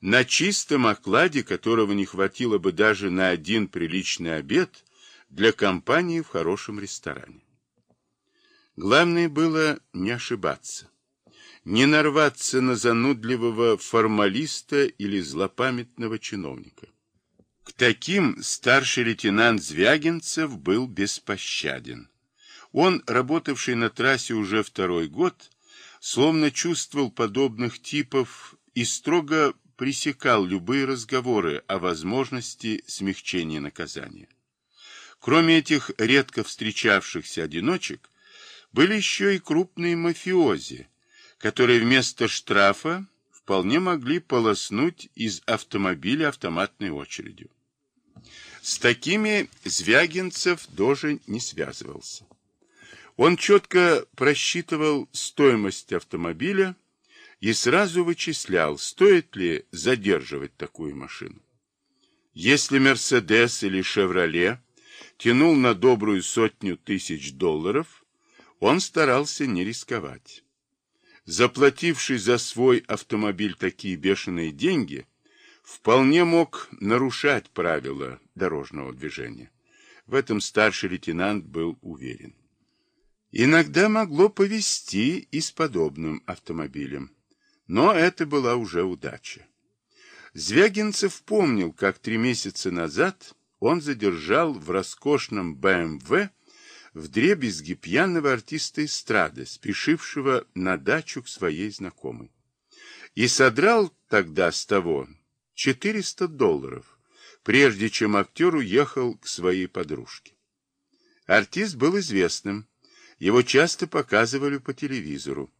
на чистом окладе, которого не хватило бы даже на один приличный обед для компании в хорошем ресторане. Главное было не ошибаться, не нарваться на занудливого формалиста или злопамятного чиновника. К таким старший лейтенант Звягинцев был беспощаден. Он, работавший на трассе уже второй год, словно чувствовал подобных типов и строго пресекал любые разговоры о возможности смягчения наказания. Кроме этих редко встречавшихся одиночек, были еще и крупные мафиози, которые вместо штрафа вполне могли полоснуть из автомобиля автоматной очередью. С такими Звягинцев тоже не связывался. Он четко просчитывал стоимость автомобиля и сразу вычислял, стоит ли задерживать такую машину. Если «Мерседес» или «Шевроле» тянул на добрую сотню тысяч долларов, он старался не рисковать. Заплативший за свой автомобиль такие бешеные деньги, вполне мог нарушать правила дорожного движения. В этом старший лейтенант был уверен. Иногда могло повезти и с подобным автомобилем. Но это была уже удача. Звягинцев помнил, как три месяца назад он задержал в роскошном БМВ вдребезги пьяного артиста эстрады, спешившего на дачу к своей знакомой. И содрал тогда с того 400 долларов, прежде чем актер уехал к своей подружке. Артист был известным, его часто показывали по телевизору.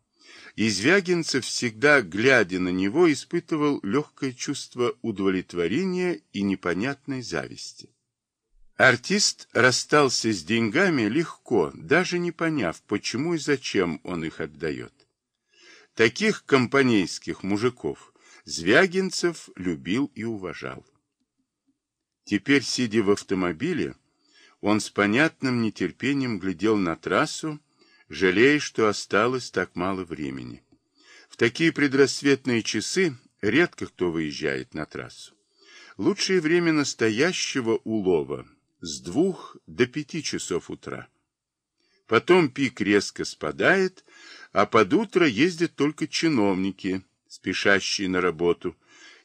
И Звягинцев, всегда глядя на него, испытывал легкое чувство удовлетворения и непонятной зависти. Артист расстался с деньгами легко, даже не поняв, почему и зачем он их отдает. Таких компанейских мужиков Звягинцев любил и уважал. Теперь, сидя в автомобиле, он с понятным нетерпением глядел на трассу, жалея, что осталось так мало времени. В такие предрассветные часы редко кто выезжает на трассу. Лучшее время настоящего улова с двух до пяти часов утра. Потом пик резко спадает, а под утро ездят только чиновники, спешащие на работу,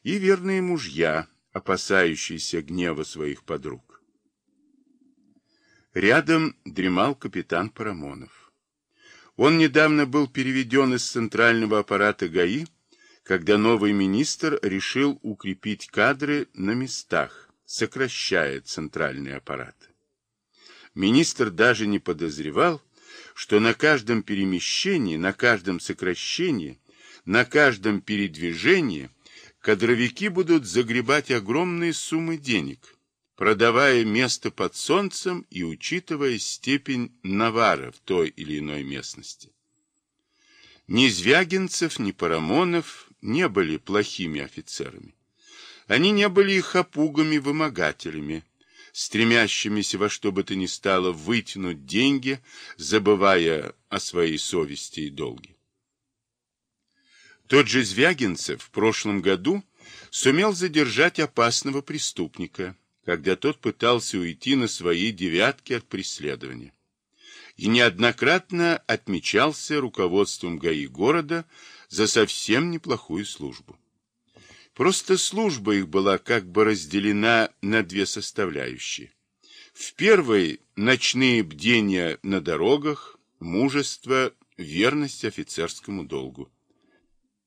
и верные мужья, опасающиеся гнева своих подруг. Рядом дремал капитан Парамонов. Он недавно был переведен из центрального аппарата ГАИ, когда новый министр решил укрепить кадры на местах, сокращая центральные аппараты. Министр даже не подозревал, что на каждом перемещении, на каждом сокращении, на каждом передвижении кадровики будут загребать огромные суммы денег, продавая место под солнцем и учитывая степень навара в той или иной местности. Ни Звягинцев, ни Парамонов не были плохими офицерами. Они не были их хапугами-вымогателями, стремящимися во что бы то ни стало вытянуть деньги, забывая о своей совести и долге. Тот же Звягинцев в прошлом году сумел задержать опасного преступника – когда тот пытался уйти на своей девятке от преследования. И неоднократно отмечался руководством ГАИ города за совсем неплохую службу. Просто служба их была как бы разделена на две составляющие. В первой – ночные бдения на дорогах, мужество, верность офицерскому долгу.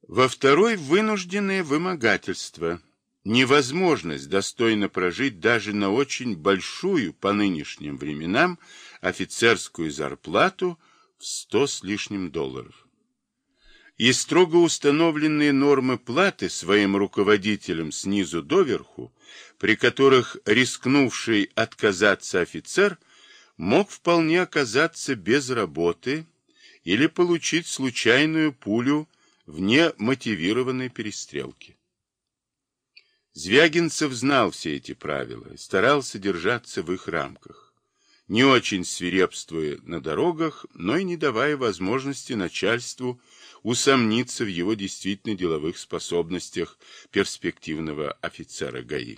Во второй – вынужденное вымогательство – невозможность достойно прожить даже на очень большую по нынешним временам офицерскую зарплату в сто с лишним долларов. И строго установленные нормы платы своим руководителям снизу доверху, при которых рискнувший отказаться офицер мог вполне оказаться без работы или получить случайную пулю вне мотивированной перестрелки. Звягинцев знал все эти правила старался держаться в их рамках. не очень свирепствуя на дорогах, но и не давая возможности начальству усомниться в его действительно деловых способностях перспективного офицера ГАИ.